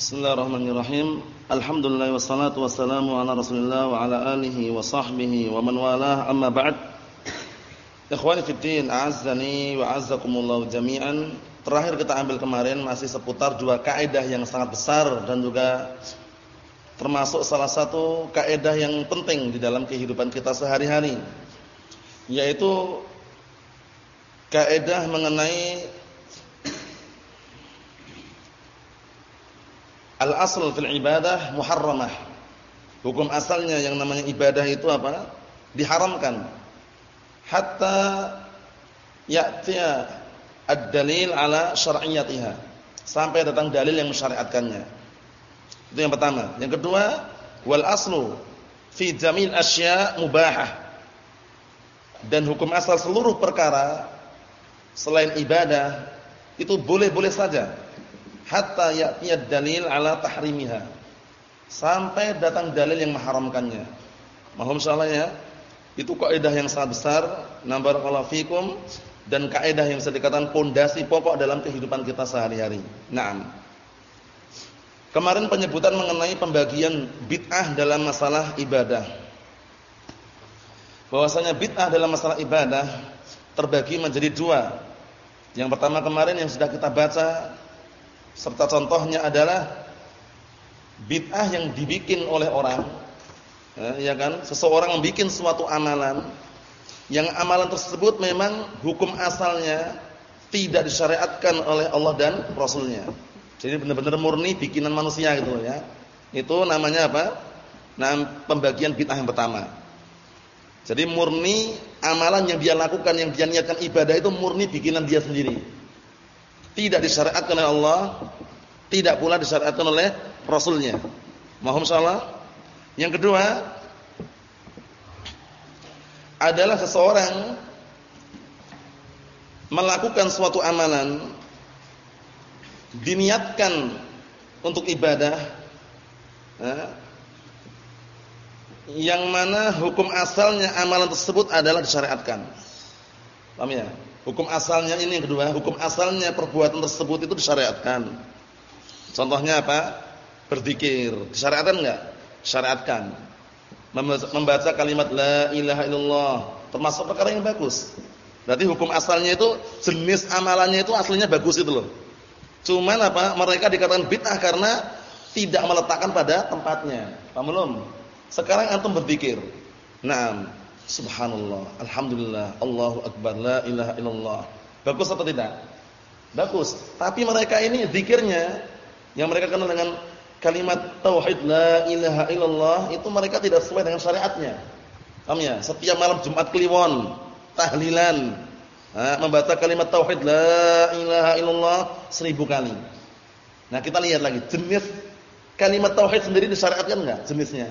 Bismillahirrahmanirrahim. Alhamdulillah wassalatu wassalamu ala Rasulillah wa ala alihi wa sahbihi wa man walah. Amma ba'd. Ikhwani fi din, a'azzani wa a'azzakumullah jami'an. Terakhir kita ambil kemarin masih seputar dua kaidah yang sangat besar dan juga termasuk salah satu kaidah yang penting di dalam kehidupan kita sehari-hari. Yaitu kaidah mengenai Al-asl fil ibadah muharramah. Hukum asalnya yang namanya ibadah itu apa? Diharamkan. Hatta ya'tiya ad-dalil ala syar'iyyatiha. Sampai datang dalil yang mensyariatkannya. Itu yang pertama. Yang kedua, wal aslu fi jamil asya' mubahah. Dan hukum asal seluruh perkara selain ibadah itu boleh-boleh saja hatta ya'tiya dalil ala tahrimiha. Sampai datang dalil yang mengharamkannya. Mohon insyaallah ya. Itu kaidah yang sangat besar, nambar fikum dan kaidah yang bisa dikatakan pondasi pokok dalam kehidupan kita sehari-hari. Naam. Kemarin penyebutan mengenai pembagian bid'ah dalam masalah ibadah. Bahwasanya bid'ah dalam masalah ibadah terbagi menjadi dua. Yang pertama kemarin yang sudah kita baca serta contohnya adalah bid'ah yang dibikin oleh orang. Ya, ya kan? Seseorang membuat suatu amalan yang amalan tersebut memang hukum asalnya tidak disyariatkan oleh Allah dan Rasulnya. Jadi benar-benar murni bikinan manusia gitu ya. Itu namanya apa? Nah, pembagian bid'ah yang pertama. Jadi murni amalan yang dia lakukan, yang dia niatkan ibadah itu murni bikinan dia sendiri tidak disyariatkan oleh Allah, tidak pula disyariatkan oleh Rasulnya. Mohon salah. Yang kedua adalah seseorang melakukan suatu amalan diniatkan untuk ibadah yang mana hukum asalnya amalan tersebut adalah disyariatkan. Paham ya? Hukum asalnya ini yang kedua, hukum asalnya perbuatan tersebut itu disyariatkan. Contohnya apa? Berzikir, disyariatkan enggak? Syariatkan. Membaca kalimat la ilaha illallah termasuk perkara yang bagus. Berarti hukum asalnya itu jenis amalannya itu aslinya bagus itu loh. Cuman apa? Mereka dikatakan bid'ah karena tidak meletakkan pada tempatnya. Paham belum? Sekarang antum berzikir. Nah, Subhanallah, Alhamdulillah, Allahu Akbar, la ilaha illallah. Bagus atau tidak? Bagus. Tapi mereka ini zikirnya yang mereka kenal dengan kalimat tauhid la ilaha illallah itu mereka tidak sesuai dengan syariatnya. Paham ya? Setiap malam Jumat Kliwon, tahlilan, membaca kalimat tauhid la ilaha illallah seribu kali. Nah, kita lihat lagi jenis kalimat tauhid sendiri disyariatkan enggak jenisnya?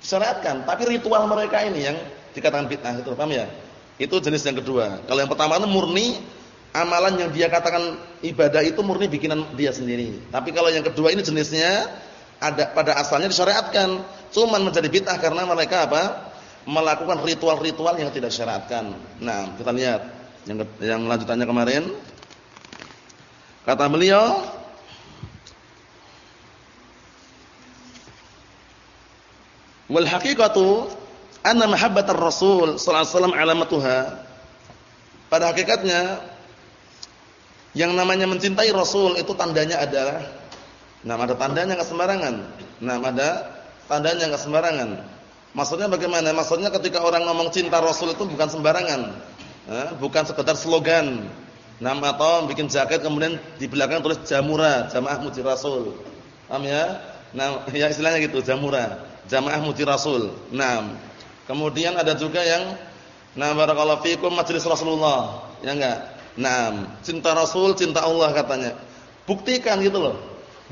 Disyariatkan, tapi ritual mereka ini yang dikatakan bid'ah itu, paham ya? Itu jenis yang kedua. Kalau yang pertama itu murni amalan yang dia katakan ibadah itu murni bikinan dia sendiri. Tapi kalau yang kedua ini jenisnya ada pada asalnya disyariatkan, cuman menjadi bid'ah karena mereka apa? melakukan ritual-ritual yang tidak disyariatkan. Nah, kita lihat yang yang lanjutannya kemarin. Kata beliau Wal haqiqatu anna mahabbatar rasul sallallahu alaihi wasallam alamatuha. Pada hakikatnya yang namanya mencintai rasul itu tandanya adalah nah ada tandanya enggak sembarangan nah ada tandanya enggak sembarangan. Maksudnya bagaimana? Maksudnya ketika orang ngomong cinta rasul itu bukan sembarangan bukan sekedar slogan nama atau bikin jaket kemudian di belakang tulis jamura jamaah muji rasul. Paham ya? Nah ya istilahnya gitu jamura jamaah muji rasul nah Kemudian ada juga yang nah barakallahu fikum majelis Rasulullah, ya enggak? Naam, cinta Rasul, cinta Allah katanya. Buktikan gitu loh.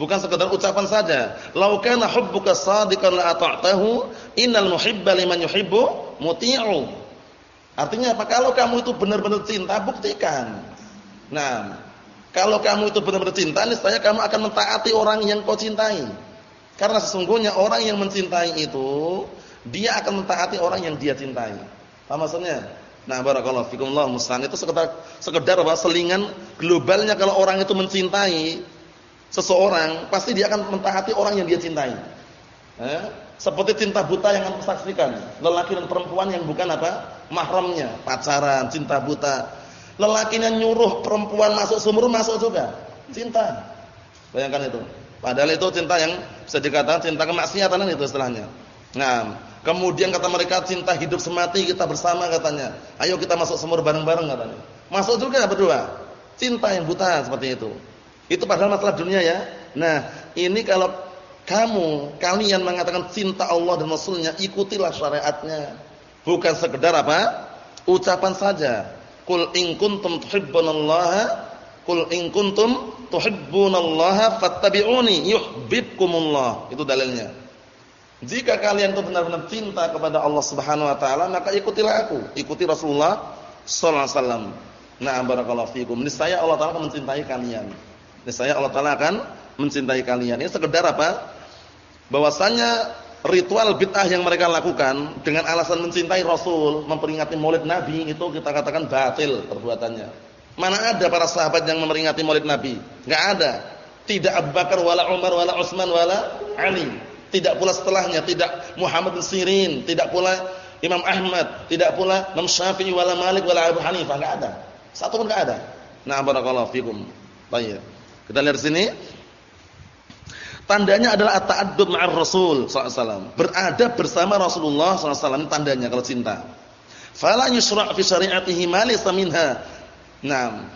Bukan sekedar ucapan saja. Lau kana hubbuka shadiqan la ata'tahu, innal muhibba liman yuhibbu muti'u. Artinya apa? Kalau kamu itu benar-benar cinta, buktikan. Nah, kalau kamu itu benar-benar cinta, niscaya kamu akan mentaati orang yang kau cintai. Karena sesungguhnya orang yang mencintai itu dia akan mentaati orang yang dia cintai. Apa maksudnya? Nah, barakallahu fikumullah musta'an itu sekedar sekedar apa? Selingan globalnya kalau orang itu mencintai seseorang, pasti dia akan mentaati orang yang dia cintai. Eh? Seperti cinta buta yang kamu saksikan, lelaki dan perempuan yang bukan apa? mahramnya, pacaran, cinta buta. Lelakinya nyuruh perempuan masuk sumur masuk juga. Cinta. Bayangkan itu. Padahal itu cinta yang bisa dikatakan cinta kemaksiatan itu istilahnya. Nah, kemudian kata mereka cinta hidup semati kita bersama katanya. Ayo kita masuk sumur bareng-bareng katanya. Masuk juga berdua. Cinta yang buta seperti itu. Itu padahal masalah dunia ya. Nah, ini kalau kamu, kalian mengatakan cinta Allah dan Rasulnya, ikutilah syariatnya. Bukan sekedar apa? Ucapan saja. Qul in kuntum tuhibbunallaha Qul in kuntum tuhibbunallaha fattabi'uni yuhibbukumullah. Itu dalilnya. Jika kalian itu benar-benar cinta kepada Allah Subhanahu wa taala, maka ikutilah aku, ikuti Rasulullah sallallahu alaihi wasallam. Na'am barakallahu fikum. Niscaya Allah taala akan mencintai kalian. Niscaya Allah taala akan mencintai kalian. Ini sekedar apa? Bahwasanya ritual bid'ah yang mereka lakukan dengan alasan mencintai Rasul, memperingati Maulid Nabi itu kita katakan batil perbuatannya. Mana ada para sahabat yang memperingati Maulid Nabi? Enggak ada. Tidak Abu Bakar wala Umar wala Utsman wala Ali. Tidak pula setelahnya, tidak Muhammad bin Sirin, tidak pula Imam Ahmad, tidak pula Imam Syafi'i wala Malik wala Abu Hanifah, enggak ada. Satu pun enggak ada. Nah, barakallahu fikum. Baik. Kita lihat sini. Tandanya adalah at-ta'addub ma'ar Rasul sallallahu Berada bersama Rasulullah sallallahu tandanya kalau cinta. Fala yusra' fi syari'atihi ma laysa minha Naam.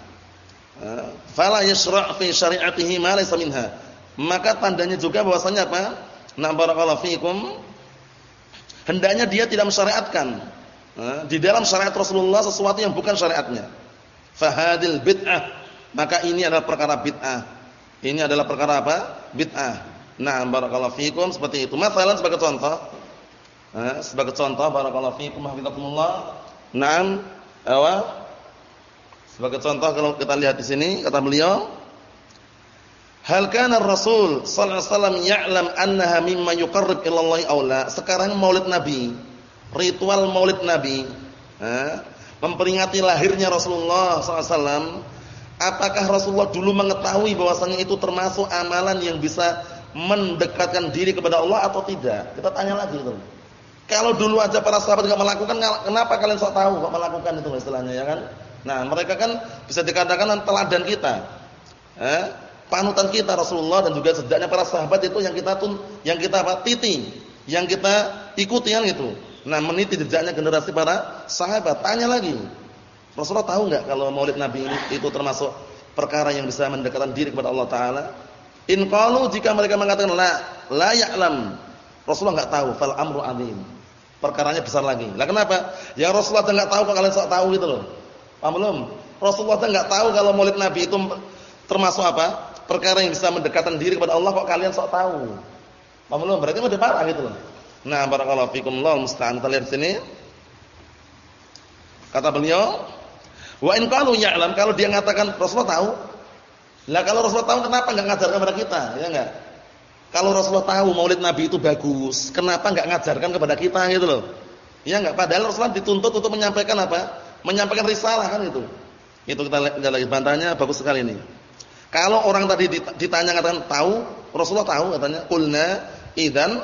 Eh, fala yashra' fi syari'atihi ma laysa minha. Maka tandanya juga bahwasanya apa? Na barakallahu fikum. Hendaknya dia tidak mensyariatkan eh, di dalam syariat Rasulullah sesuatu yang bukan syariatnya. Fahadil bid'ah. Maka ini adalah perkara bid'ah. Ini adalah perkara apa? Bid'ah. Nah, barakallahu fikum seperti itu. Masalah sebagai contoh. Eh, sebagai contoh barakallahu fikum hafizakumullah. Naam, awal sebagai contoh kalau kita lihat di sini kata beliau, Hal kana Rasul sallallahu alaihi wasallam ya'lam annaha mimma yuqarrib ila Allah aw la? Sekarang Maulid Nabi, ritual Maulid Nabi, eh, memperingati lahirnya Rasulullah sallallahu alaihi wasallam, apakah Rasulullah dulu mengetahui bahwasanya itu termasuk amalan yang bisa mendekatkan diri kepada Allah atau tidak? Kita tanya lagi itu. Kalau dulu aja para sahabat enggak melakukan, kenapa kalian sok tahu kok melakukan itu istilahnya ya kan? Nah, mereka kan bisa dikatakan teladan kita. Eh, panutan kita Rasulullah dan juga sedaknya para sahabat itu yang kita tun, yang kita apa? titi, yang kita ikuti kan itu. Nah, meniti jejaknya generasi para sahabat. Tanya lagi. Rasulullah tahu enggak kalau Maulid Nabi ini itu termasuk perkara yang bisa mendekatkan diri kepada Allah taala? In qalu jika mereka mengatakan la, la ya'lam. Rasulullah enggak tahu, fal amru adzim. Perkaranya besar lagi. Lah kenapa? Ya Rasulullah enggak tahu kok kalian sok tahu gitu loh. Paham belum? Rasulullah enggak tahu kalau Maulid Nabi itu termasuk apa? Perkara yang bisa mendekatkan diri kepada Allah kok kalian sok tahu. Paham belum? Berarti udah parah gitu loh. Nah, barakallahu fikum Allah musta'an. Kita lihat sini. Kata beliau, "Wa in qalu ya'lam" kalau dia mengatakan Rasulullah tahu. Lah kalau Rasulullah tahu kenapa enggak ngajarkan kepada kita? Ya enggak? Kalau Rasulullah tahu Maulid Nabi itu bagus, kenapa enggak ngajarkan kepada kita gitu loh? Ya enggak? Padahal Rasulullah dituntut untuk menyampaikan apa? menyampaikan risalah kan itu. Itu kita lihat lagi bantahnya bagus sekali ini. Kalau orang tadi ditanya katakan tahu, Rasulullah tahu katanya, "Qulna idzan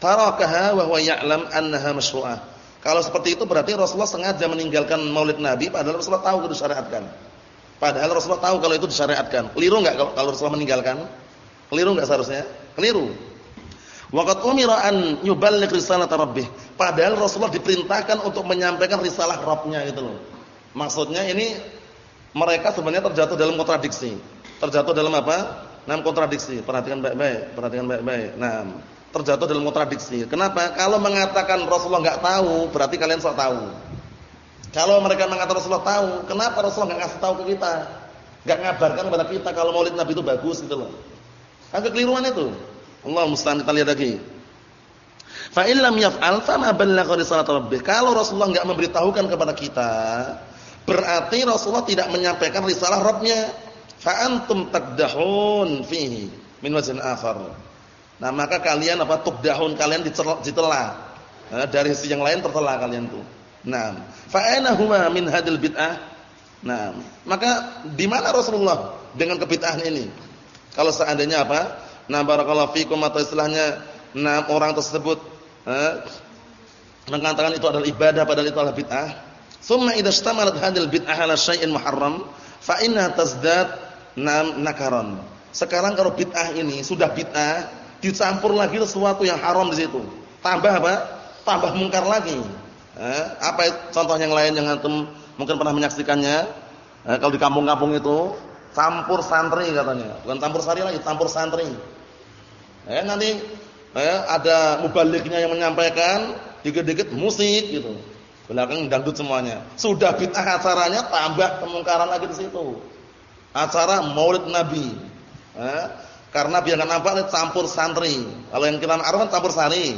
tarakaha wa huwa ya'lam annaha masyru'ah." Kalau seperti itu berarti Rasulullah sengaja meninggalkan Maulid Nabi padahal Rasulullah tahu itu disyariatkan. Padahal Rasulullah tahu kalau itu disyariatkan. Keliru enggak kalau Rasulullah meninggalkan? Keliru enggak seharusnya? Keliru. Waqat umira an yuballigh risalah rabbih. Padahal Rasulullah diperintahkan untuk menyampaikan risalah Rabbnya gitu loh. Maksudnya ini mereka sebenarnya terjatuh dalam kontradiksi. Terjatuh dalam apa? Dalam kontradiksi. Perhatikan baik-baik, perhatikan baik-baik. Nah, terjatuh dalam kontradiksi. Kenapa? Kalau mengatakan Rasulullah enggak tahu, berarti kalian sok tahu. Kalau mereka mengatakan Rasulullah tahu, kenapa Rasulullah enggak ngasih tahu ke kita? Enggak ngabarkan kepada kita kalau Maulid Nabi itu bagus gitu loh. Kan kekeliruan itu. Allah musta'an kita lihat lagi. Fa in lam yaf'al ma ballagha risalat rabbih. Kalau Rasulullah enggak memberitahukan kepada kita, berarti Rasulullah tidak menyampaikan risalah Rabbnya. Fa antum taqdahun fihi min wajhin akhar. Nah, maka kalian apa tukdahun kalian dicela. Nah, dari sisi yang lain tercela kalian tuh. Nah, fa aina huma min hadil bid'ah? Nah, maka di mana Rasulullah dengan kebid'ahan ini? Kalau seandainya apa? Nah barakallahu fikum atau istilahnya enam orang tersebut eh, mengatakan itu adalah ibadah padahal itu adalah bid'ah. Tsumma idza istamalat hadhil bid'ah ala syai'in muharram fa inna tazdad nam nakaron. Sekarang kalau bid'ah ini sudah bid'ah dicampur lagi sesuatu yang haram di situ. Tambah apa? Tambah mungkar lagi. Eh, apa contoh yang lain yang antum mungkin pernah menyaksikannya? Eh, kalau di kampung-kampung itu campur santri katanya, bukan campur sari lagi, campur santri. Eh, nanti eh, ada mubaliknya yang menyampaikan, dikit-dikit musik gitu. Belakang dangdut semuanya. Sudah bid'ah acaranya tambah kemungkaran lagi di situ. Acara Maulid Nabi. Eh, karena biar enggak nampak campur santri. Kalau yang kita arah kan campur sari.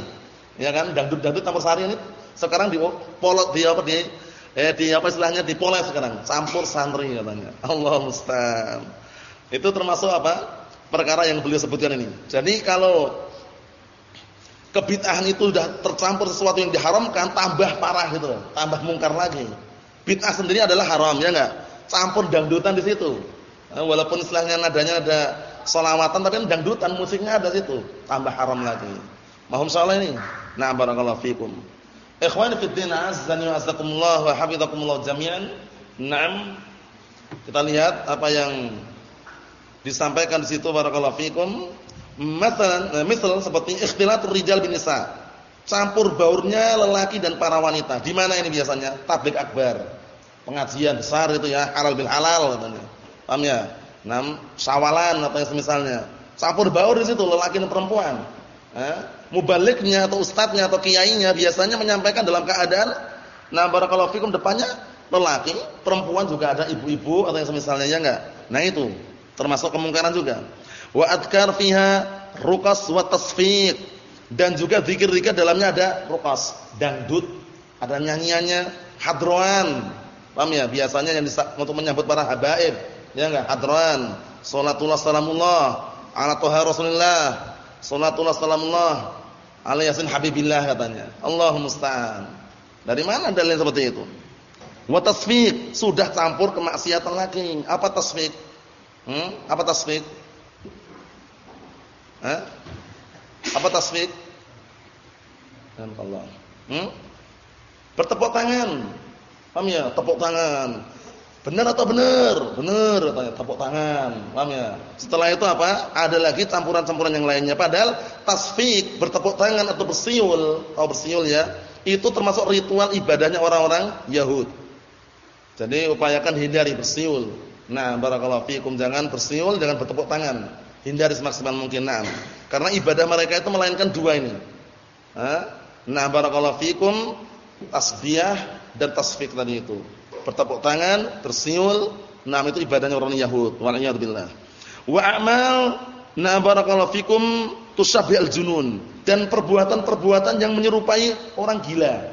Ya kan? Dangdut-dangdut campur sari ini sekarang di polot di apa di eh di apa istilahnya dipoles sekarang, campur santri katanya. Allah musta'an. Itu termasuk apa? Perkara yang beliau sebutkan ini. Jadi kalau kebid'ahan itu sudah tercampur sesuatu yang diharamkan, tambah parah gitu, tambah mungkar lagi. Bid'ah sendiri adalah haram, ya enggak? Campur dangdutan di situ. Nah, walaupun istilahnya nadanya ada solawatan, tapi dangdutan musiknya ada situ, tambah haram lagi. Mohon salah ini. Nah, barakallahu fikum. Fi din azzani wa azzakumullah wa jami'an. Naam. Kita lihat apa yang disampaikan di situ barakallahu fikum. Masalan, eh, misal seperti ikhtilatur rijal bin nisa. Campur baurnya lelaki dan para wanita. Di mana ini biasanya? Tablik akbar. Pengajian besar itu ya, halal bil halal katanya. Paham ya? Nam sawalan atau yang semisalnya. Campur baur di situ lelaki dan perempuan. Eh? mubaliknya atau ustadznya atau kiainya biasanya menyampaikan dalam keadaan nah barakallahu fikum depannya lelaki, perempuan juga ada ibu-ibu atau yang semisalnya ya enggak. Nah itu termasuk kemungkaran juga. Wa adkar fiha ruqas wa tasfiq dan juga zikir-zikir dalamnya ada ruqas, dangdut, ada nyanyiannya, hadroan. Paham ya? Biasanya yang untuk menyambut para habaib, ya enggak? Hadroan, salatullah salamullah ala toha Rasulillah Salatullah salamullah ala yasin habibillah katanya. Allahumma musta'an. Dari mana dalil seperti itu? Wa tasfiq, sudah campur kemaksiatan lagi. Apa tasfiq? Hmm? Apa tasfiq? Hah? Apa tasfiq? Allah. Hmm? Bertepuk tangan. Paham ya? Tepuk tangan. Benar atau benar? Benar katanya, tepuk tangan. Paham ya? Setelah itu apa? Ada lagi campuran-campuran yang lainnya. Padahal tasfik, bertepuk tangan atau bersiul, atau bersiul ya, itu termasuk ritual ibadahnya orang-orang Yahud. Jadi upayakan hindari bersiul. Nah, barakallahu fiikum jangan bersiul, jangan bertepuk tangan. Hindari semaksimal mungkin. Nah, karena ibadah mereka itu melainkan dua ini. Nah, barakallahu fiikum tasbih dan tasfik tadi itu bertepuk tangan, tersiul, nah itu ibadahnya orang Yahud. Waliyadzubillah. Wa amal na barakallahu fikum al junun dan perbuatan-perbuatan yang menyerupai orang gila.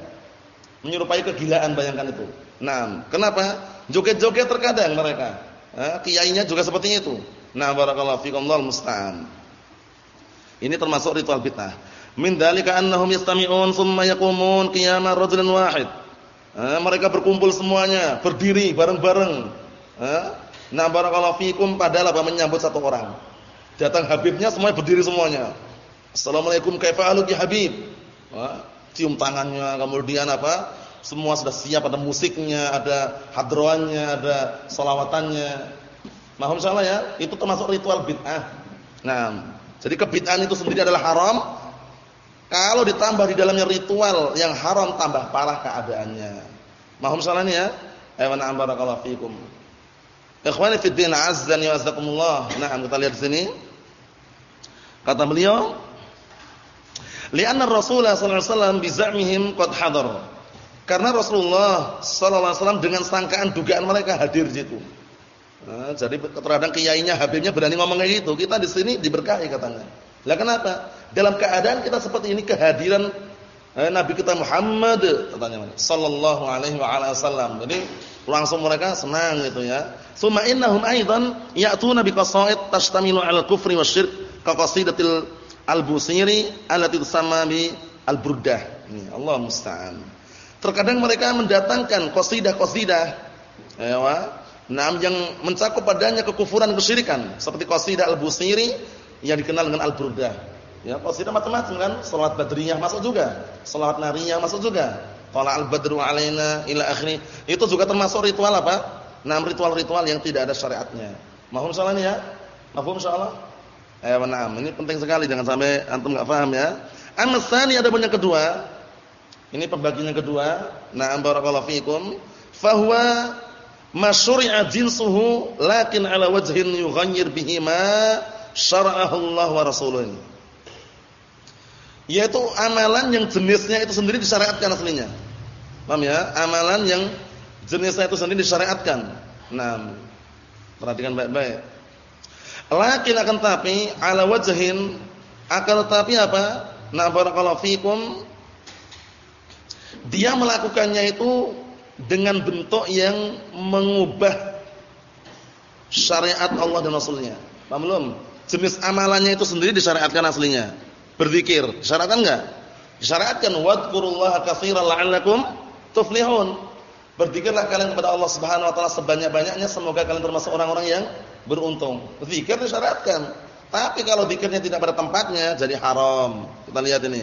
Menyerupai kegilaan bayangkan itu. Nah, kenapa? Joget-joget terkadang mereka. Nah, kiainya juga seperti itu. Nah, barakallahu fikum Allah musta'an. Ini termasuk ritual bid'ah. Min dalika annahum yastami'un thumma yaqumun qiyamar rajulin wahid Eh, mereka berkumpul semuanya, berdiri bareng-bareng. Eh, nah barakallahu fikum padahal apa menyambut satu orang. Datang Habibnya semuanya berdiri semuanya. Assalamualaikum kaifa aluki Habib. Eh, cium tangannya, kemudian apa? Semua sudah siap, ada musiknya, ada hadroannya, ada solawatannya. Mahum salah ya, itu termasuk ritual bid'ah. Nah, jadi kebid'ahan itu sendiri adalah haram, kalau ditambah di dalamnya ritual yang haram tambah parah keadaannya. Mahum salahnya ya? Ayo na'am barakallahu fikum. Ikhwani fi din azzani wa azzakumullah. Nah, kita lihat sini. Kata beliau, "Li'anna Rasulullah sallallahu alaihi wasallam bi za'mihim qad hadar." Karena Rasulullah sallallahu alaihi wasallam dengan sangkaan dugaan mereka hadir di situ. Nah, jadi terkadang kiainya, habibnya berani ngomong kayak gitu. Kita di sini diberkahi katanya. Lah kenapa? Dalam keadaan kita seperti ini kehadiran eh, Nabi kita Muhammad katanya sallallahu alaihi wa ala wasallam. Jadi langsung mereka senang gitu ya. Summa innahum aidan ya'tuna bi qasaid tashtamilu al-kufri wasyirk ka qasidatil al-busiri allati tusamma bi al-burdah. Ini Allah musta'an. Terkadang mereka mendatangkan qasidah-qasidah ya, Nah, yang mencakup padanya kekufuran kesyirikan seperti qasidah al-Busiri yang dikenal dengan al-Burdah. Ya, qasidah macam-macam kan, salat badriyah masuk juga, salat nariyah masuk juga. Tala al-badru alaina ila akhiri. Itu juga termasuk ritual apa? Nah, ritual-ritual yang tidak ada syariatnya. Mahum salah ya? Mahum insyaallah? Eh, na'am. Ini penting sekali jangan sampai antum enggak paham ya. Amasani ada yang kedua. Ini pembagian kedua. Na'am barakallahu fikum. Fahuwa masyuri'a jinsuhu lakin ala wajhin yughayyir bihi ma syara'ahu Allah wa rasuluhu. Yaitu amalan yang jenisnya itu sendiri disyariatkan aslinya. Paham ya? Amalan yang jenisnya itu sendiri disyariatkan. Nah, perhatikan baik-baik. Lakin akan tapi ala wajhin akan tapi apa? Na barakallahu fikum dia melakukannya itu dengan bentuk yang mengubah syariat Allah dan Rasulnya. Paham belum? Jenis amalannya itu sendiri disyariatkan aslinya. Berzikir, disyariatkan enggak? Disyariatkan wadkurullaha katsiran la'allakum tuflihun. Berzikirlah kalian kepada Allah Subhanahu wa taala sebanyak-banyaknya semoga kalian termasuk orang-orang yang beruntung. Zikir disyariatkan. Tapi kalau zikirnya tidak pada tempatnya jadi haram. Kita lihat ini.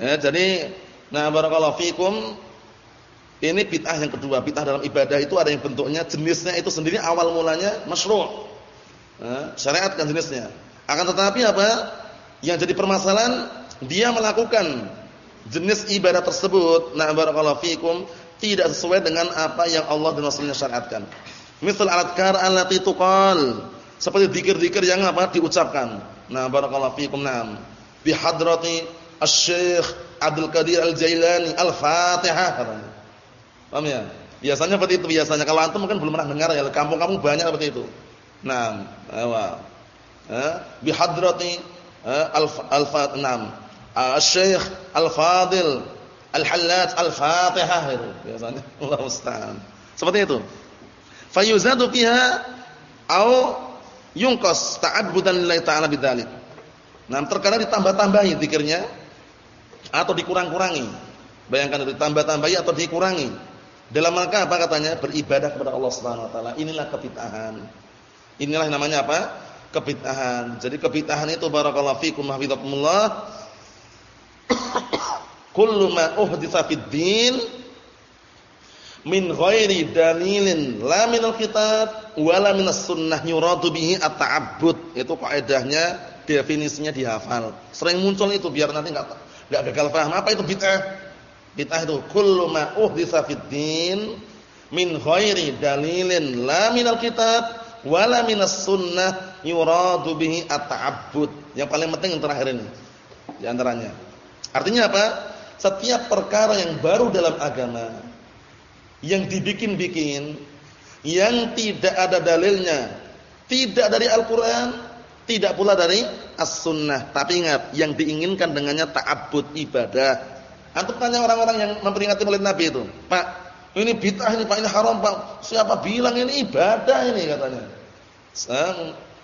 Ya, jadi nah barakallahu fikum ini bid'ah yang kedua. Bid'ah dalam ibadah itu ada yang bentuknya jenisnya itu sendiri awal mulanya masyru'. Nah, syariatkan jenisnya. Akan tetapi apa? Yang jadi permasalahan dia melakukan jenis ibadah tersebut, nah barakallahu fikum tidak sesuai dengan apa yang Allah dan Rasulnya syariatkan. Misal alat-kar allati tuqal. Seperti zikir-zikir yang apa diucapkan. Nah, barakallahu fiikum na'am. Bi hadrati Asy-Syaikh Abdul Qadir Al-Jailani Al-Fatihah katanya. Paham ya? Biasanya seperti itu biasanya. Kalau antum mungkin belum pernah dengar ya, kampung-kampung banyak seperti itu. Nah, awa. Eh, bi hadrati eh, al-Fatihah. Asy-Syaikh Al-Fadil Al-Hallat Al-Fatihah biasanya. Allah musta'an. Seperti itu. Fayuzadu fiha au yungqas ta'abbudan lillahi ta'ala bidzalik. Nah, terkadang ditambah-tambahi zikirnya atau dikurang-kurangi. Bayangkan itu ditambah-tambahi atau dikurangi. Dalam rangka apa katanya? Beribadah kepada Allah Subhanahu wa taala. Inilah kebid'ahan. Inilah namanya apa? Kebid'ahan. Jadi kebid'ahan itu barakallahu fikum hafizakumullah. Kullu ma uhditsa fid din min ghairi dalilin la min alkitab wala min as-sunnah yuradu bihi at-ta'abbud. Itu kaidahnya definisinya dihafal. Sering muncul itu biar nanti enggak enggak gagal paham apa itu bid'ah. Bid'ah itu kullu ma uhditsa fid din min ghairi dalilin la min alkitab wala min as-sunnah yuradu bihi at-ta'abbud yang paling penting yang terakhir ini di antaranya artinya apa setiap perkara yang baru dalam agama yang dibikin-bikin yang tidak ada dalilnya, tidak dari Al-Qur'an, tidak pula dari As-Sunnah. Tapi ingat, yang diinginkan dengannya ta'abbud ibadah. Antum tanya orang-orang yang memperingati Maulid Nabi itu, "Pak, ini bid'ah ini, Pak, ini haram, Pak." Siapa bilang ini ibadah ini katanya.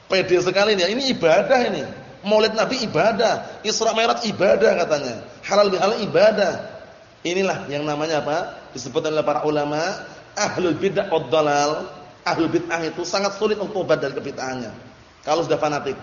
Pede sekali dia, ini ibadah ini. Maulid Nabi ibadah, Isra Mi'raj ibadah katanya. Halal bihalal ibadah. Inilah yang namanya apa? Disebut oleh para ulama ahlul bid'ah wad dalal. Ahlul bid'ah itu sangat sulit untuk tobat dari kebid'ahannya. Kalau sudah fanatik.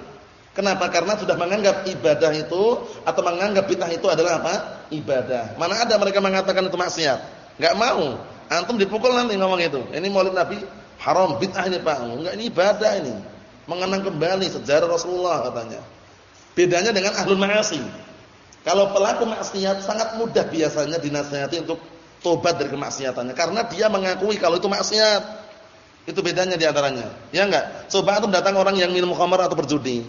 Kenapa? Karena sudah menganggap ibadah itu atau menganggap bid'ah itu adalah apa? Ibadah. Mana ada mereka mengatakan itu maksiat? Enggak mau. Antum dipukul nanti ngomong itu. Ini Maulid Nabi haram bid'ah ini Pak. Enggak ini ibadah ini. Mengenang kembali sejarah Rasulullah katanya. Bedanya dengan ahlul ma'asi. Kalau pelaku maksiat sangat mudah biasanya dinasihati untuk tobat dari kemaksiatannya karena dia mengakui kalau itu maksiat. Itu bedanya di antaranya. Ya enggak? Coba antum datang orang yang minum khamar atau berjudi.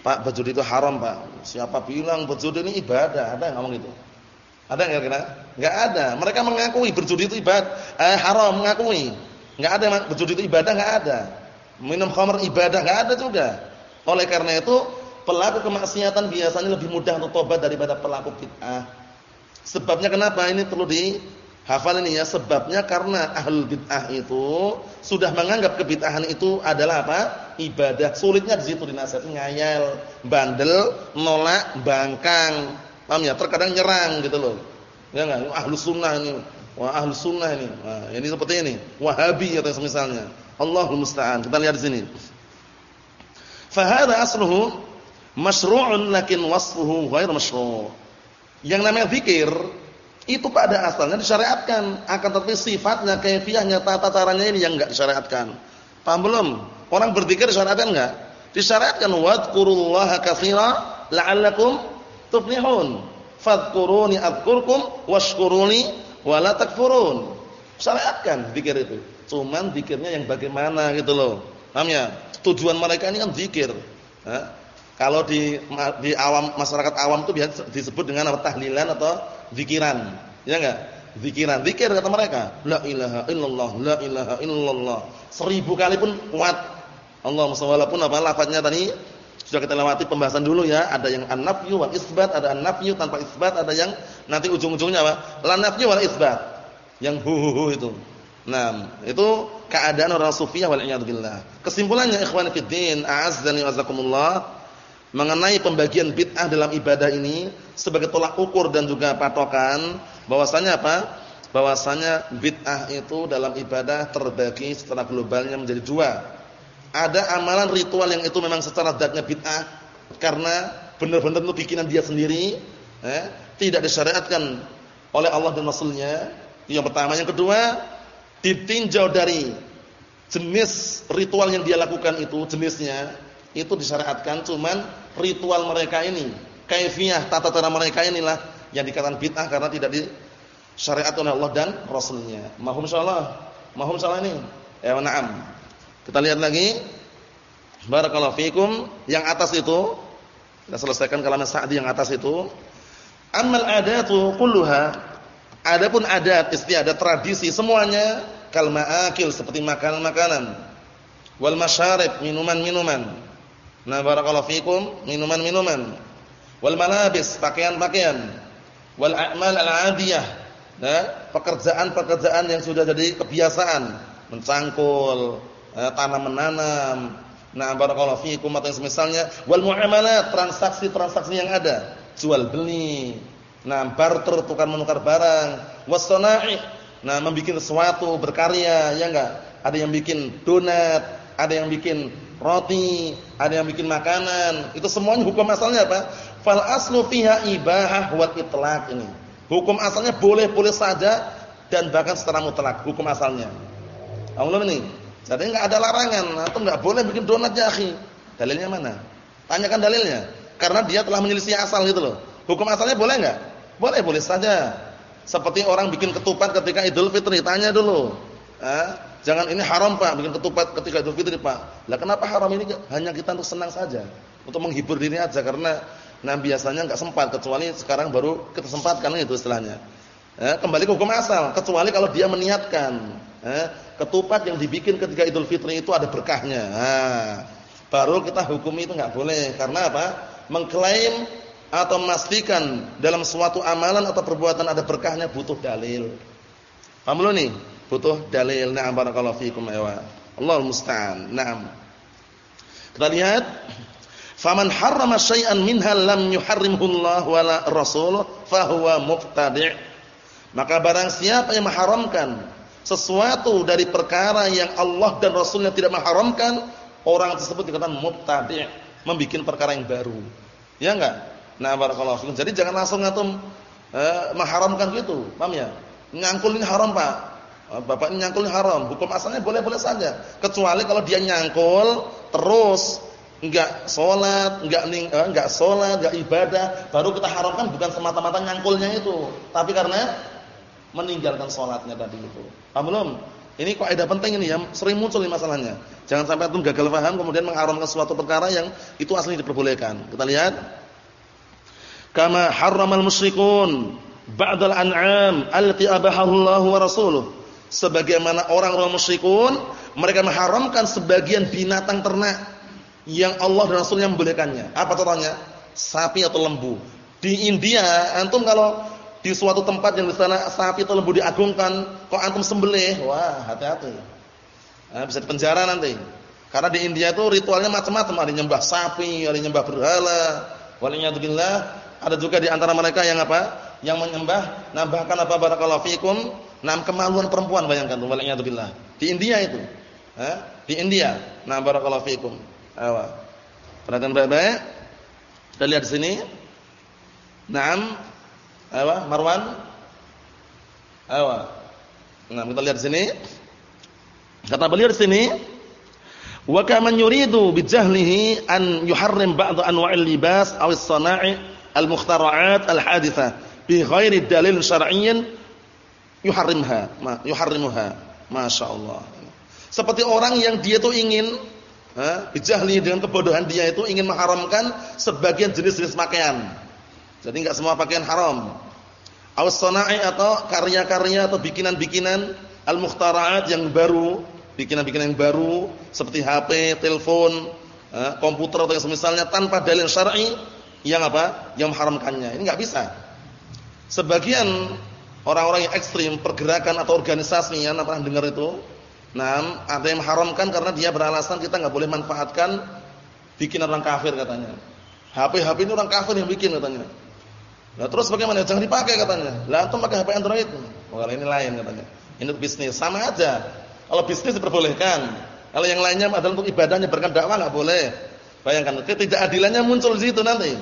Pak, berjudi itu haram, Pak. Siapa bilang berjudi ini ibadah? Ada yang ngomong itu? Ada enggak kira-kira? Enggak ada. Mereka mengakui berjudi itu ibadah, eh haram mengakui. Enggak ada berjudi itu ibadah enggak ada. Minum khamar ibadah enggak ada juga. Oleh karena itu pelaku kemaksiatan biasanya lebih mudah untuk tobat daripada pelaku bid'ah. Sebabnya kenapa? Ini perlu dihafal ini ya. Sebabnya karena ahlul bid'ah itu sudah menganggap kebid'ahan itu adalah apa? Ibadah. Sulitnya di situ dinasihati ngayal, bandel, nolak, bangkang. Paham ya? Terkadang nyerang gitu loh. Ya enggak? Ahlus sunnah ini Wah, ahlu sunnah ini. Nah, ini seperti ini. Wahabi atau semisalnya. Allahul musta'an. Kita lihat di sini. Fahada asluhu masyru'un lakin wasfuhu ghair masyru'. Yang namanya zikir itu pada asalnya disyariatkan, akan tetapi sifatnya, kaifiahnya, tata caranya ini yang enggak disyariatkan. Paham belum? Orang berzikir disyariatkan enggak? Disyariatkan wadhkurullaha katsira la'allakum tuflihun. Fadhkuruni adzkurkum washkuruni wala takfurun. Syariatkan zikir itu. Cuman zikirnya yang bagaimana gitu loh. Paham ya? Tujuan mereka ini kan zikir. Kalau di di awam masyarakat awam itu biasa disebut dengan apa tahlilan atau zikiran. Ya enggak? Zikiran, zikir kata mereka. La ilaha illallah, la ilaha illallah. Seribu kali pun kuat. Allah walaupun apa lafadznya tadi sudah kita lewati pembahasan dulu ya, ada yang an-nafyu wal isbat, ada an-nafyu tanpa isbat, ada yang nanti ujung-ujungnya apa? La nafyu wal isbat. Yang hu hu, hu itu. Nah, itu keadaan orang sufiyah wal iyad billah. Kesimpulannya ikhwan fillah, a'azzani wa azakumullah, mengenai pembagian bid'ah dalam ibadah ini sebagai tolak ukur dan juga patokan bahwasanya apa? Bahwasanya bid'ah itu dalam ibadah terbagi secara globalnya menjadi dua. Ada amalan ritual yang itu memang secara zatnya bid'ah karena benar-benar itu bikinan dia sendiri, eh, tidak disyariatkan oleh Allah dan Rasulnya. Yang pertama, yang kedua, ditinjau dari jenis ritual yang dia lakukan itu jenisnya itu disyariatkan cuman ritual mereka ini, kaifiah tata cara mereka inilah yang dikatakan bid'ah karena tidak disyariatkan oleh Allah dan Rasulnya. Mahum insyaallah. Mahum insyaallah ini. Ya na'am. Kita lihat lagi. Barakallahu fikum yang atas itu kita selesaikan kalaman Sa'di yang atas itu. Ammal adatu kulluha adapun adat istiadat tradisi semuanya kal ma'akil seperti makanan-makanan wal masyarib minuman-minuman Nah, barakallahu fikum, minuman-minuman. Wal malabis, pakaian-pakaian. Wal a'mal al-'adiyah. Nah, pekerjaan-pekerjaan yang sudah jadi kebiasaan, mencangkul, eh, tanam menanam. Nah, barakallahu fikum atau misalnya wal muamalat, transaksi-transaksi yang ada, jual beli. Nah, barter tukar menukar barang, wasana'i. Nah, membuat sesuatu berkarya, ya enggak? Ada yang bikin donat, ada yang bikin roti, ada yang bikin makanan. Itu semuanya hukum asalnya apa? Fal aslu fiha ibahah wal itlaq ini. Hukum asalnya boleh-boleh saja dan bahkan secara mutlak hukum asalnya. Allah ini. Jadi enggak ada larangan atau enggak boleh bikin donat ya, akhi. Dalilnya mana? Tanyakan dalilnya. Karena dia telah menyelisih asal gitu loh. Hukum asalnya boleh enggak? Boleh, boleh saja. Seperti orang bikin ketupat ketika Idul Fitri, tanya dulu. Eh, Jangan ini haram Pak, bikin ketupat ketika Idul Fitri Pak. Lah kenapa haram ini hanya kita untuk senang saja, untuk menghibur diri aja karena nah biasanya enggak sempat kecuali sekarang baru kita sempatkan itu istilahnya. Eh, kembali ke hukum asal, kecuali kalau dia meniatkan. Eh, ketupat yang dibikin ketika Idul Fitri itu ada berkahnya. Nah, baru kita hukum itu enggak boleh karena apa? Mengklaim atau memastikan dalam suatu amalan atau perbuatan ada berkahnya butuh dalil. Paham nih? butuh dalil. Na'am barakallahu fikum ya. Allah musta'an. Naam. Kita lihat faman harrama syai'an minha lam yuharrimhu Allah wala rasul fahuwa mubtadi'. Maka barang siapa yang mengharamkan sesuatu dari perkara yang Allah dan Rasulnya tidak mengharamkan, orang tersebut dikatakan mubtadi', membuat perkara yang baru. Ya enggak? Nah, barakallahu fikum. Jadi jangan langsung ngatum eh, mengharamkan gitu, paham ya? Ngangkul ini haram, Pak. Ah, bapak ini nyangkul haram. Hukum asalnya boleh-boleh saja. Kecuali kalau dia nyangkul terus enggak sholat, enggak ning, eh, enggak sholat, enggak ibadah, baru kita haramkan bukan semata-mata nyangkulnya itu, tapi karena meninggalkan sholatnya tadi itu. Paham belum? Ini kaidah penting ini ya, sering muncul ini masalahnya. Jangan sampai antum gagal paham kemudian mengharamkan suatu perkara yang itu aslinya diperbolehkan. Kita lihat. Kama harramal musyrikun ba'dal an'am allati abahahu Allah wa rasuluh sebagaimana orang-orang musyrikun mereka mengharamkan sebagian binatang ternak yang Allah dan Rasulnya membolehkannya. Apa contohnya? Sapi atau lembu. Di India, antum kalau di suatu tempat yang di sana sapi atau lembu diagungkan, kok antum sembelih, wah hati-hati. Nah, bisa dipenjara nanti. Karena di India itu ritualnya macam-macam, ada nyembah sapi, ada nyembah berhala. Waliyadzubillah, ada juga di antara mereka yang apa? Yang menyembah, nambahkan apa barakallahu fikum, Nah, kemaluan perempuan bayangkan tuh billah. Di India itu. Eh? Di India. Nah, barakallahu fikum. Perhatian baik-baik. Kita lihat di sini. Naam. Ayo, Marwan. Ayo. Nah, kita lihat sini. Kata beliau di sini, wa kaman yuridu bijahlihi an yuharrim ba'd anwa'il libas aw as-sana'i al-mukhtara'at al-hadithah bi ghairi dalil syar'iyyin yuharrimha, ma yuharrimuha. Masyaallah. Seperti orang yang dia itu ingin bijahli dengan kebodohan dia itu ingin mengharamkan sebagian jenis-jenis pakaian. Jadi enggak semua pakaian haram. Aw sana'i atau karya-karya atau bikinan-bikinan al-mukhtara'at yang baru bikinan-bikinan yang baru seperti HP, telepon, eh, komputer atau yang semisalnya tanpa dalil syar'i yang apa? Yang mengharamkannya. Ini enggak bisa. Sebagian orang-orang yang ekstrim pergerakan atau organisasi yang pernah dengar itu, nah, ada yang mengharamkan karena dia beralasan kita enggak boleh manfaatkan bikinan orang kafir katanya. HP-HP ini orang kafir yang bikin katanya. Nah, terus bagaimana? Jangan dipakai katanya. Lah antum pakai HP Android. Oh, kalau ini lain katanya. Ini bisnis sama aja. Kalau bisnis diperbolehkan. Kalau yang lainnya adalah untuk ibadahnya berkat dakwah enggak boleh. Bayangkan ketidakadilannya muncul di situ nanti.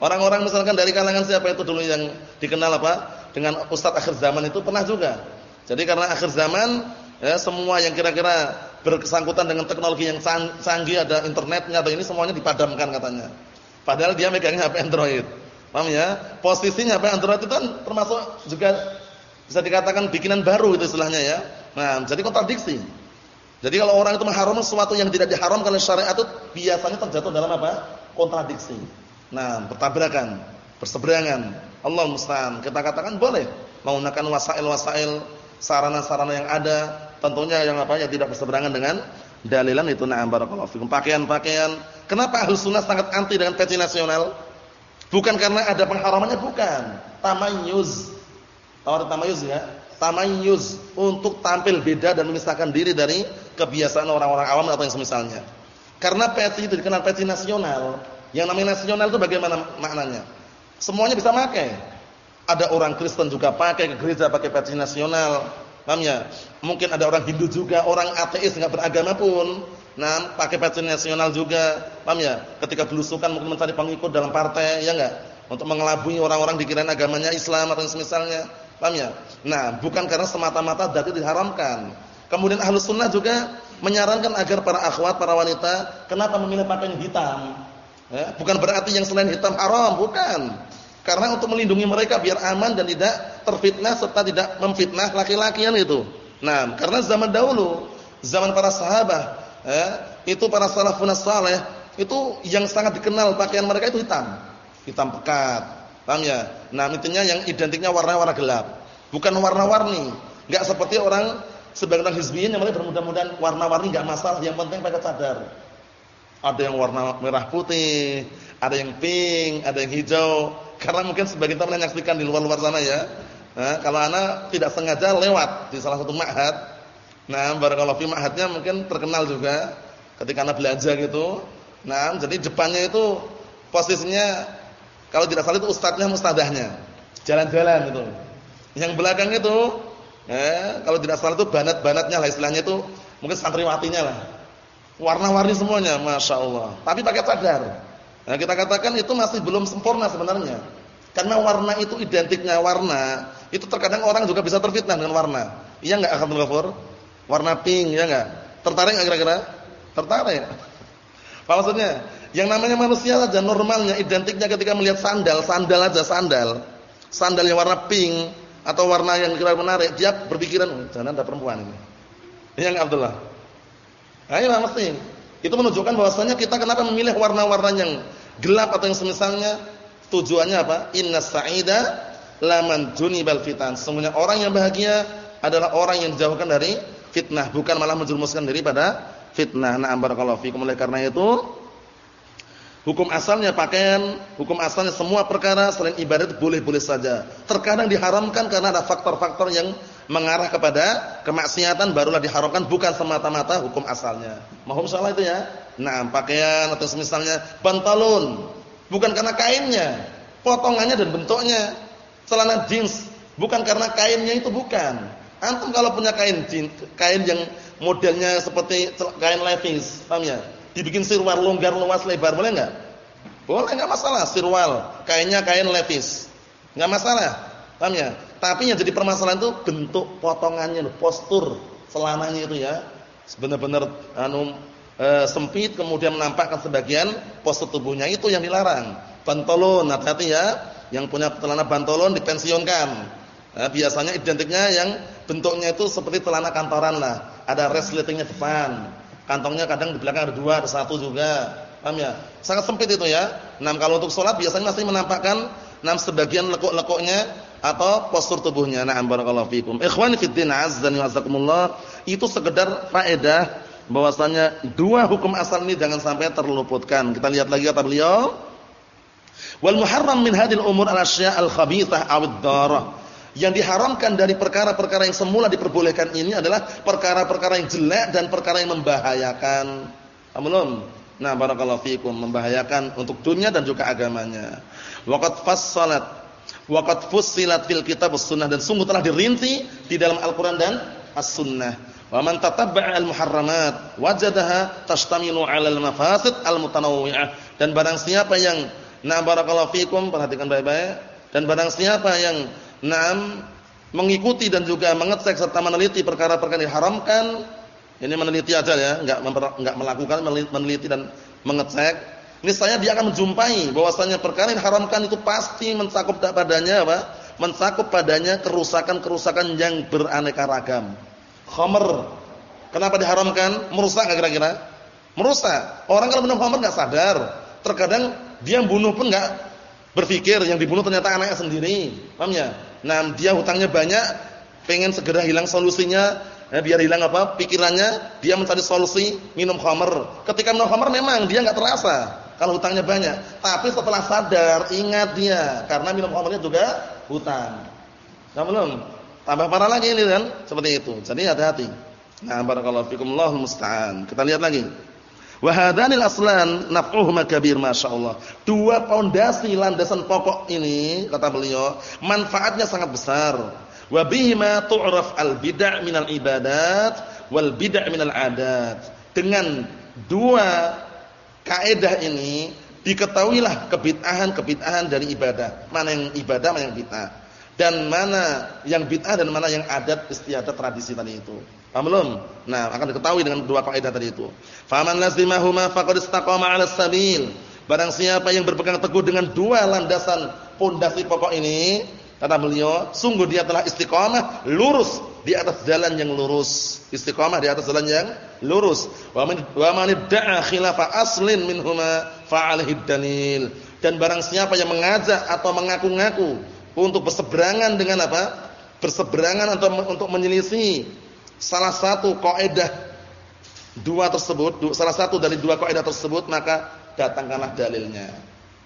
Orang-orang misalkan dari kalangan siapa itu dulu yang dikenal apa? Dengan ustaz akhir zaman itu pernah juga. Jadi karena akhir zaman ya semua yang kira-kira bersangkutan dengan teknologi yang canggih ada internetnya atau ini semuanya dipadamkan katanya. Padahal dia megangnya HP Android. Paham ya? Posisinya HP Android itu kan termasuk juga bisa dikatakan bikinan baru itu istilahnya ya. Nah, jadi kontradiksi. Jadi kalau orang itu mengharamkan sesuatu yang tidak diharamkan oleh syariat itu biasanya terjatuh dalam apa? Kontradiksi. Nah, bertabrakan, berseberangan. Allah musta'an. Kita katakan boleh menggunakan wasail-wasail, sarana-sarana yang ada, tentunya yang apa? Yang tidak berseberangan dengan dalilan itu na'am barakallahu fikum. Pakaian-pakaian. Kenapa Ahlus Sunnah sangat anti dengan peci nasional? Bukan karena ada pengharamannya bukan. Tamayyuz. Tahu tamayuz ya? tamayyuz untuk tampil beda dan memisahkan diri dari kebiasaan orang-orang awam atau yang semisalnya. Karena peci itu dikenal peci nasional. Yang namanya nasional itu bagaimana maknanya? Semuanya bisa pakai. Ada orang Kristen juga pakai ke gereja pakai peci nasional. Paham ya? Mungkin ada orang Hindu juga, orang ateis enggak beragama pun nah pakai peci nasional juga. Paham ya? Ketika belusukan mungkin mencari pengikut dalam partai, ya enggak? Untuk mengelabui orang-orang dikirain agamanya Islam atau semisalnya. Paham ya? Nah, bukan karena semata-mata dati diharamkan. Kemudian ahlus sunnah juga menyarankan agar para akhwat, para wanita, kenapa memilih pakaian hitam? Ya, bukan berarti yang selain hitam haram, bukan. Karena untuk melindungi mereka biar aman dan tidak terfitnah serta tidak memfitnah laki-lakian itu. Nah, karena zaman dahulu, zaman para sahabat, ya, itu para salafun saleh, itu yang sangat dikenal pakaian mereka itu hitam. Hitam pekat. Paham ya? Nah, intinya yang identiknya warna-warna gelap, bukan warna-warni. Enggak seperti orang sebagian orang hizbiyin yang mereka bermudah-mudahan warna-warni enggak masalah, yang penting pakai cadar. Ada yang warna merah putih, ada yang pink, ada yang hijau. Karena mungkin sebagian teman menyaksikan di luar-luar sana ya. Nah, kalau anak tidak sengaja lewat di salah satu ma'had. Nah, barakallahu fi ma'hadnya mungkin terkenal juga ketika anak belajar gitu. Nah, jadi depannya itu posisinya kalau tidak salah itu ustadznya mustadahnya. Jalan-jalan itu. Yang belakang itu eh, kalau tidak salah itu banat-banatnya lah istilahnya itu mungkin santriwatinya lah. Warna-warni semuanya, masya Allah. Tapi pakai cadar. Nah, kita katakan itu masih belum sempurna sebenarnya. Karena warna itu identiknya warna, itu terkadang orang juga bisa terfitnah dengan warna. Iya enggak akan Ghafur? Warna pink, ya enggak? Tertarik enggak kira-kira? Tertarik. Apa maksudnya? Yang namanya manusia saja normalnya identiknya ketika melihat sandal, sandal aja sandal. Sandal yang warna pink atau warna yang kira menarik, dia berpikiran, oh, jangan ada perempuan ini. Iya enggak Abdullah? Ayo nah, mesti. Itu menunjukkan bahwasanya kita kenapa memilih warna-warna yang gelap atau yang semisalnya tujuannya apa? Inna sa'ida laman junibal fitan. Semuanya orang yang bahagia adalah orang yang dijauhkan dari fitnah, bukan malah menjerumuskan diri pada fitnah. Nah, barakallahu fikum. Oleh karena itu, Hukum asalnya pakaian, hukum asalnya semua perkara selain ibadat boleh-boleh saja. Terkadang diharamkan karena ada faktor-faktor yang mengarah kepada kemaksiatan barulah diharamkan bukan semata-mata hukum asalnya. Mohon salah itu ya. Nah, pakaian atau misalnya pantalon bukan karena kainnya, potongannya dan bentuknya. Celana jeans bukan karena kainnya itu bukan. Antum kalau punya kain kain yang modelnya seperti kain levis, paham ya? Dibikin sirwal longgar, luas, lebar, boleh enggak? Boleh enggak masalah, sirwal, kainnya kain levis. Enggak masalah. Paham ya? Tapi yang jadi permasalahan itu bentuk potongannya, postur celananya itu ya. Benar-benar anu e, sempit kemudian menampakkan sebagian postur tubuhnya itu yang dilarang. Bantolon, hati-hati ya. Yang punya celana bantolon dipensiunkan. Nah, biasanya identiknya yang bentuknya itu seperti celana kantoran lah. Ada resletingnya depan. Kantongnya kadang di belakang ada dua, ada satu juga. Paham ya? Sangat sempit itu ya. Nah, kalau untuk sholat biasanya masih menampakkan enam sebagian lekuk-lekuknya atau postur tubuhnya. Na'am barakallahu fikum. Ikhwani fid din azza wa jazakumullah, itu sekedar faedah bahwasanya dua hukum asal ini jangan sampai terluputkan. Kita lihat lagi kata beliau. Wal muharram min hadhil umur al-asya' al-khabithah aw ad-darah yang diharamkan dari perkara-perkara yang semula diperbolehkan ini adalah perkara-perkara yang jelek dan perkara yang membahayakan. Amalum. Nah, barakallahu fikum membahayakan untuk dunia dan juga agamanya. Waqad fassalat waqad fussilat fil kitab sunnah dan sungguh telah dirinci di dalam Al-Qur'an dan As-Sunnah. Wa man tatabba'a al-muharramat wajadaha tashtamilu 'ala al-mafasid al-mutanawwi'ah. Dan barang siapa yang nah barakallahu fikum perhatikan baik-baik dan barang siapa yang Naam mengikuti dan juga mengecek serta meneliti perkara-perkara yang diharamkan. Ini meneliti aja ya, enggak enggak melakukan meneliti dan mengecek. Niscaya dia akan menjumpai bahwasanya perkara yang diharamkan itu pasti mencakup padanya apa? Mencakup padanya kerusakan-kerusakan yang beraneka ragam. Khamr. Kenapa diharamkan? Merusak enggak kira-kira? Merusak. Orang kalau minum khamr enggak sadar. Terkadang dia bunuh pun enggak berpikir yang dibunuh ternyata anaknya sendiri. Paham ya? Nah, dia hutangnya banyak, pengen segera hilang solusinya, eh, biar hilang apa? Pikirannya, dia mencari solusi minum khamr. Ketika minum khamr memang dia enggak terasa kalau hutangnya banyak, tapi setelah sadar ingat dia karena minum khamrnya juga hutang. Nah, belum? Tambah parah lagi ini kan, seperti itu. Jadi hati-hati. Nah, barakallahu fikum Allahul musta'an. Kita lihat lagi. Wa hadanil aslan naf'uhuma kabir masyaallah. Dua pondasi landasan pokok ini kata beliau, manfaatnya sangat besar. Wa bihima tu'raf al bid'ah minal ibadat wal bid'ah minal adat. Dengan dua kaidah ini diketahuilah kebid'ahan-kebid'ahan dari ibadah. Mana yang ibadah, mana yang bid'ah. Dan mana yang bid'ah dan mana yang adat istiadat tradisi tadi itu. Paham belum? Nah, akan diketahui dengan dua kaidah tadi itu. Faman lazimahuma faqad istaqama 'ala sabil. Barang siapa yang berpegang teguh dengan dua landasan pondasi pokok ini, kata beliau, sungguh dia telah istiqamah lurus di atas jalan yang lurus. Istiqamah di atas jalan yang lurus. Wa man wa man da'a khilafa aslin minhuma fa'alaihi dalil. Dan barang siapa yang mengajak atau mengaku-ngaku untuk berseberangan dengan apa? Berseberangan atau untuk menyelisih salah satu kaidah dua tersebut, salah satu dari dua kaidah tersebut, maka datangkanlah dalilnya.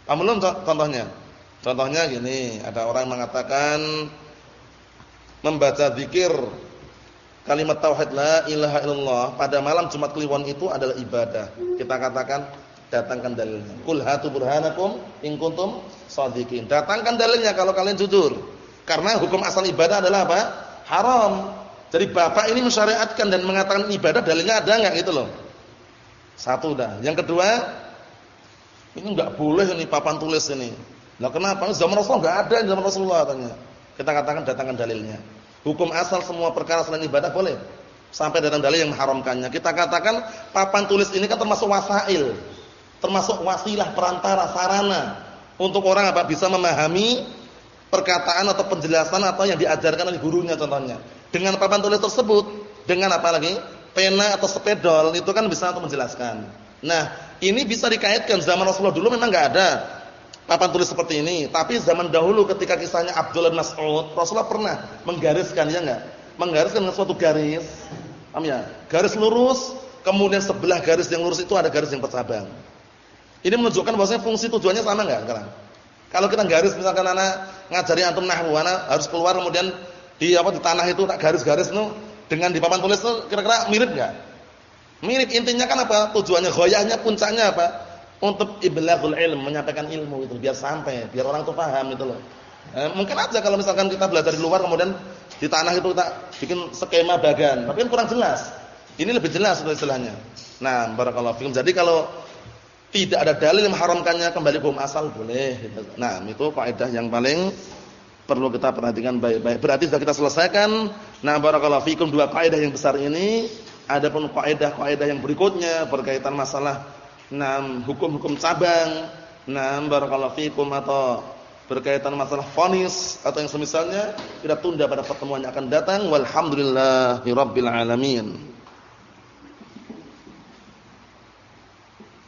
Paham contohnya? Contohnya gini, ada orang mengatakan membaca zikir kalimat tauhid la ilaha illallah pada malam Jumat Kliwon itu adalah ibadah. Kita katakan datangkan dalilnya. Qul hatu burhanakum in kuntum shadiqin. Datangkan dalilnya kalau kalian jujur. Karena hukum asal ibadah adalah apa? Haram. Jadi bapak ini mensyariatkan dan mengatakan ibadah dalilnya ada enggak gitu loh. Satu dah. Yang kedua, ini enggak boleh ini papan tulis ini. Lah kenapa? Zaman Rasulullah enggak ada zaman Rasulullah katanya. Kita katakan datangkan dalilnya. Hukum asal semua perkara selain ibadah boleh. Sampai datang dalil yang mengharamkannya. Kita katakan papan tulis ini kan termasuk wasail. Termasuk wasilah perantara sarana untuk orang apa bisa memahami perkataan atau penjelasan atau yang diajarkan oleh gurunya contohnya. Dengan papan tulis tersebut, dengan apa lagi? Pena atau spedol itu kan bisa untuk menjelaskan. Nah, ini bisa dikaitkan zaman Rasulullah dulu memang enggak ada papan tulis seperti ini, tapi zaman dahulu ketika kisahnya Abdullah bin Mas'ud, Rasulullah pernah menggariskan ya enggak? Menggariskan dengan suatu garis. Paham ya? Garis lurus, kemudian sebelah garis yang lurus itu ada garis yang bercabang. Ini menunjukkan bahwasanya fungsi tujuannya sama enggak sekarang? Kalau kita garis misalkan anak ngajari antum nahwu, anak harus keluar kemudian di apa di tanah itu tak garis-garis itu dengan di papan tulis itu kira-kira mirip enggak? Mirip intinya kan apa? Tujuannya goyahnya puncaknya apa? Untuk iblaghul ilm, menyampaikan ilmu itu biar sampai, biar orang tuh paham itu loh. Eh, mungkin aja kalau misalkan kita belajar di luar kemudian di tanah itu kita bikin skema bagan, tapi kan kurang jelas. Ini lebih jelas istilahnya. Nah, barakallahu fikum. Jadi kalau tidak ada dalil yang mengharamkannya kembali hukum asal boleh. Nah, itu kaidah yang paling perlu kita perhatikan baik-baik. Berarti sudah kita selesaikan. Nah, barakallahu fikum dua kaidah yang besar ini. Adapun kaidah-kaidah yang berikutnya berkaitan masalah enam hukum-hukum cabang. Nah, barakallahu fikum atau berkaitan masalah fonis atau yang semisalnya kita tunda pada pertemuan yang akan datang. Walhamdulillahirabbil alamin.